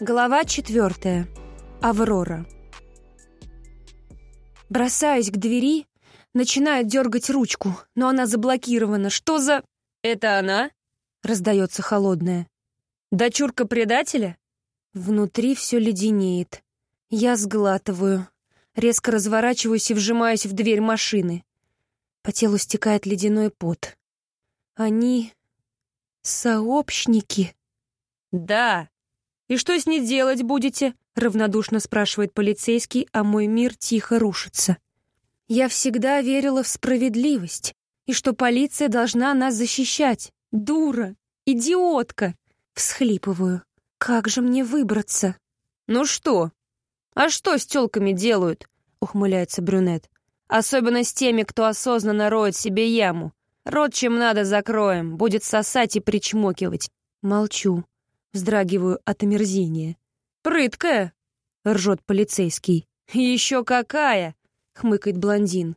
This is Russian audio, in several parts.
Глава четвертая. Аврора. Бросаюсь к двери, начинаю дергать ручку, но она заблокирована. Что за... «Это она?» — раздается холодная. «Дочурка предателя?» Внутри все леденеет. Я сглатываю. Резко разворачиваюсь и вжимаюсь в дверь машины. По телу стекает ледяной пот. Они... сообщники. «Да», «И что с ней делать будете?» — равнодушно спрашивает полицейский, а мой мир тихо рушится. «Я всегда верила в справедливость и что полиция должна нас защищать. Дура! Идиотка!» — всхлипываю. «Как же мне выбраться?» «Ну что? А что с тёлками делают?» — ухмыляется брюнет. «Особенно с теми, кто осознанно роет себе яму. Рот чем надо закроем, будет сосать и причмокивать». Молчу. Вздрагиваю от омерзения. «Прыткая!» — ржет полицейский. «Еще какая!» — хмыкает блондин.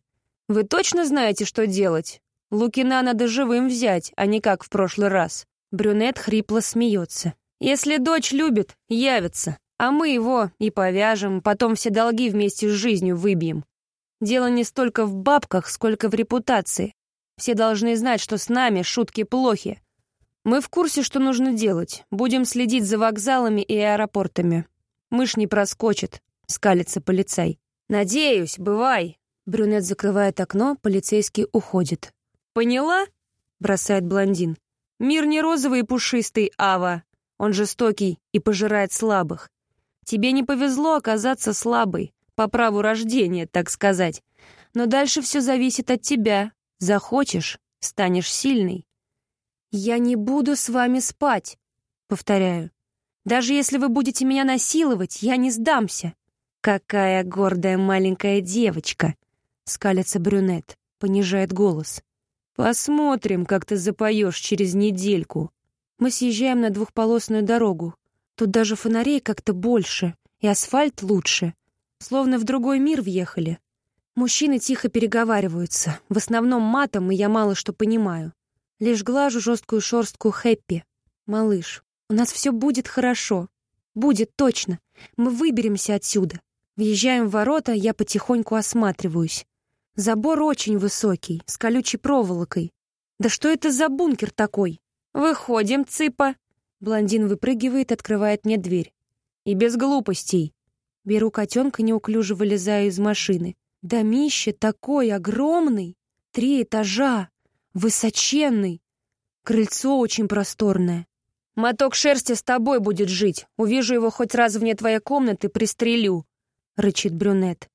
«Вы точно знаете, что делать? Лукина надо живым взять, а не как в прошлый раз». Брюнет хрипло смеется. «Если дочь любит, явится, а мы его и повяжем, потом все долги вместе с жизнью выбьем. Дело не столько в бабках, сколько в репутации. Все должны знать, что с нами шутки плохи, мы в курсе, что нужно делать. Будем следить за вокзалами и аэропортами. Мышь не проскочит, скалится полицай. Надеюсь, бывай. Брюнет закрывает окно, полицейский уходит. Поняла? бросает блондин. Мир не розовый и пушистый, Ава. Он жестокий и пожирает слабых. Тебе не повезло оказаться слабой, по праву рождения, так сказать. Но дальше все зависит от тебя. Захочешь — станешь сильной. «Я не буду с вами спать», — повторяю. «Даже если вы будете меня насиловать, я не сдамся». «Какая гордая маленькая девочка!» — скалится брюнет, понижает голос. «Посмотрим, как ты запоешь через недельку». Мы съезжаем на двухполосную дорогу. Тут даже фонарей как-то больше, и асфальт лучше. Словно в другой мир въехали. Мужчины тихо переговариваются, в основном матом, и я мало что понимаю. Лишь глажу жесткую шорстку Хэппи. «Малыш, у нас все будет хорошо. Будет точно. Мы выберемся отсюда». Въезжаем в ворота, я потихоньку осматриваюсь. Забор очень высокий, с колючей проволокой. Да что это за бункер такой? Выходим, цыпа. Блондин выпрыгивает, открывает мне дверь. И без глупостей. Беру котенка, неуклюже вылезаю из машины. Домище такой огромный. Три этажа. Высоченный. Крыльцо очень просторное. Моток шерсти с тобой будет жить. Увижу его хоть раз вне твоей комнаты, пристрелю, — рычит брюнет.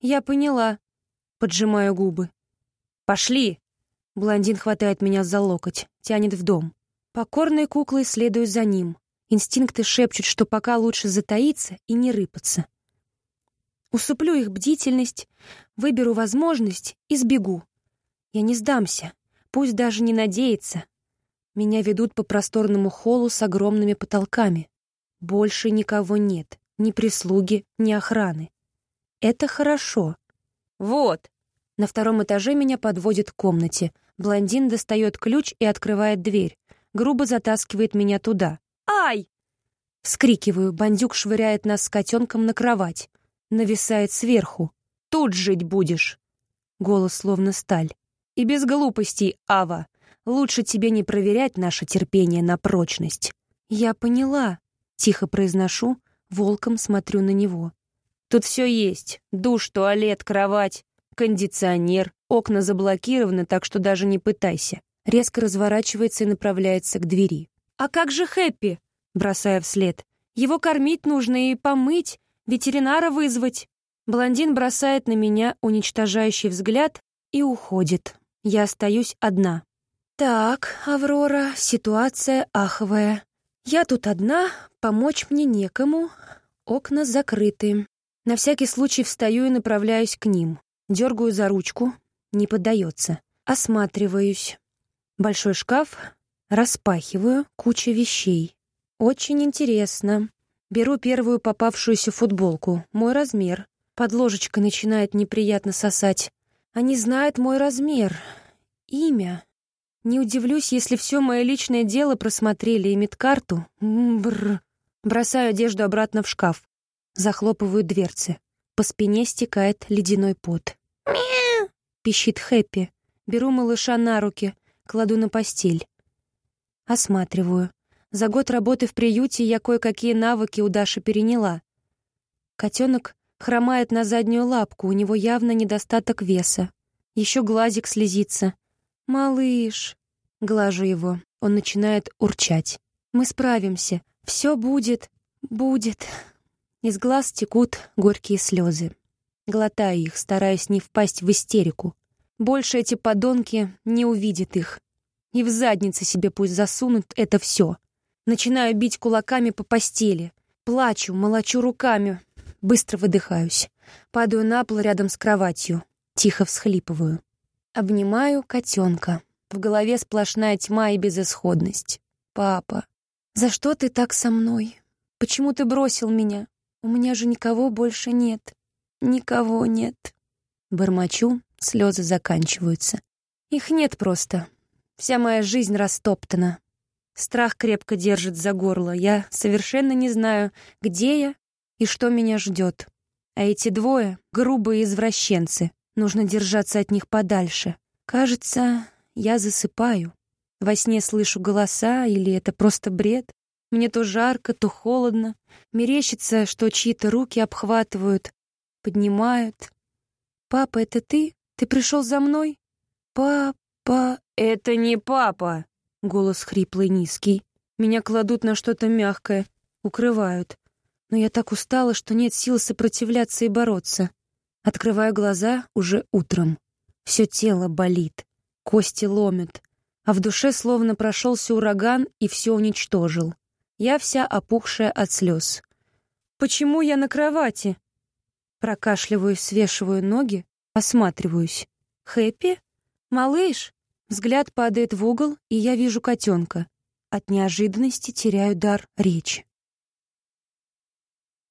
Я поняла. Поджимаю губы. Пошли. Блондин хватает меня за локоть, тянет в дом. Покорной куклой следую за ним. Инстинкты шепчут, что пока лучше затаиться и не рыпаться. Усыплю их бдительность, выберу возможность и сбегу. Я не сдамся. Пусть даже не надеется. Меня ведут по просторному холлу с огромными потолками. Больше никого нет, ни прислуги, ни охраны. Это хорошо. Вот. На втором этаже меня подводит к комнате. Блондин достает ключ и открывает дверь. Грубо затаскивает меня туда. «Ай!» Вскрикиваю, бандюк швыряет нас с котенком на кровать. Нависает сверху. «Тут жить будешь!» Голос словно сталь. И без глупостей, Ава. Лучше тебе не проверять наше терпение на прочность. Я поняла. Тихо произношу, волком смотрю на него. Тут все есть. Душ, туалет, кровать, кондиционер. Окна заблокированы, так что даже не пытайся. Резко разворачивается и направляется к двери. «А как же Хэппи?» Бросая вслед. «Его кормить нужно и помыть, ветеринара вызвать». Блондин бросает на меня уничтожающий взгляд и уходит. Я остаюсь одна. Так, Аврора, ситуация аховая. Я тут одна, помочь мне некому. Окна закрыты. На всякий случай встаю и направляюсь к ним. Дергаю за ручку. Не поддается. Осматриваюсь. Большой шкаф. Распахиваю. Куча вещей. Очень интересно. Беру первую попавшуюся футболку. Мой размер. Под ложечкой начинает неприятно сосать. Они знают мой размер, имя. Не удивлюсь, если все мое личное дело просмотрели и медкарту. Бррр. Бросаю одежду обратно в шкаф. Захлопываю дверцы. По спине стекает ледяной пот. «Мяу!» — пищит Хэппи. Беру малыша на руки, кладу на постель. Осматриваю. За год работы в приюте я кое-какие навыки у Даши переняла. Котенок хромает на заднюю лапку, у него явно недостаток веса. Еще глазик слезится. «Малыш!» Глажу его. Он начинает урчать. «Мы справимся. Все будет. Будет». Из глаз текут горькие слезы. Глотаю их, стараясь не впасть в истерику. Больше эти подонки не увидят их. И в задницы себе пусть засунут это все. Начинаю бить кулаками по постели. Плачу, молочу руками. Быстро выдыхаюсь. Падаю на пол рядом с кроватью. Тихо всхлипываю. Обнимаю котенка. В голове сплошная тьма и безысходность. «Папа, за что ты так со мной? Почему ты бросил меня? У меня же никого больше нет. Никого нет». Бормочу, слезы заканчиваются. Их нет просто. Вся моя жизнь растоптана. Страх крепко держит за горло. Я совершенно не знаю, где я и что меня ждет. А эти двое — грубые извращенцы. Нужно держаться от них подальше. Кажется, я засыпаю. Во сне слышу голоса, или это просто бред. Мне то жарко, то холодно. Мерещится, что чьи-то руки обхватывают, поднимают. «Папа, это ты? Ты пришел за мной?» «Папа...» «Это не папа!» Голос хриплый, низкий. Меня кладут на что-то мягкое, укрывают. Но я так устала, что нет сил сопротивляться и бороться. Открываю глаза уже утром. Все тело болит, кости ломят, а в душе словно прошелся ураган и все уничтожил. Я вся опухшая от слез. «Почему я на кровати?» Прокашливаюсь, свешиваю ноги, осматриваюсь. «Хэппи? Малыш?» Взгляд падает в угол, и я вижу котенка. От неожиданности теряю дар речи.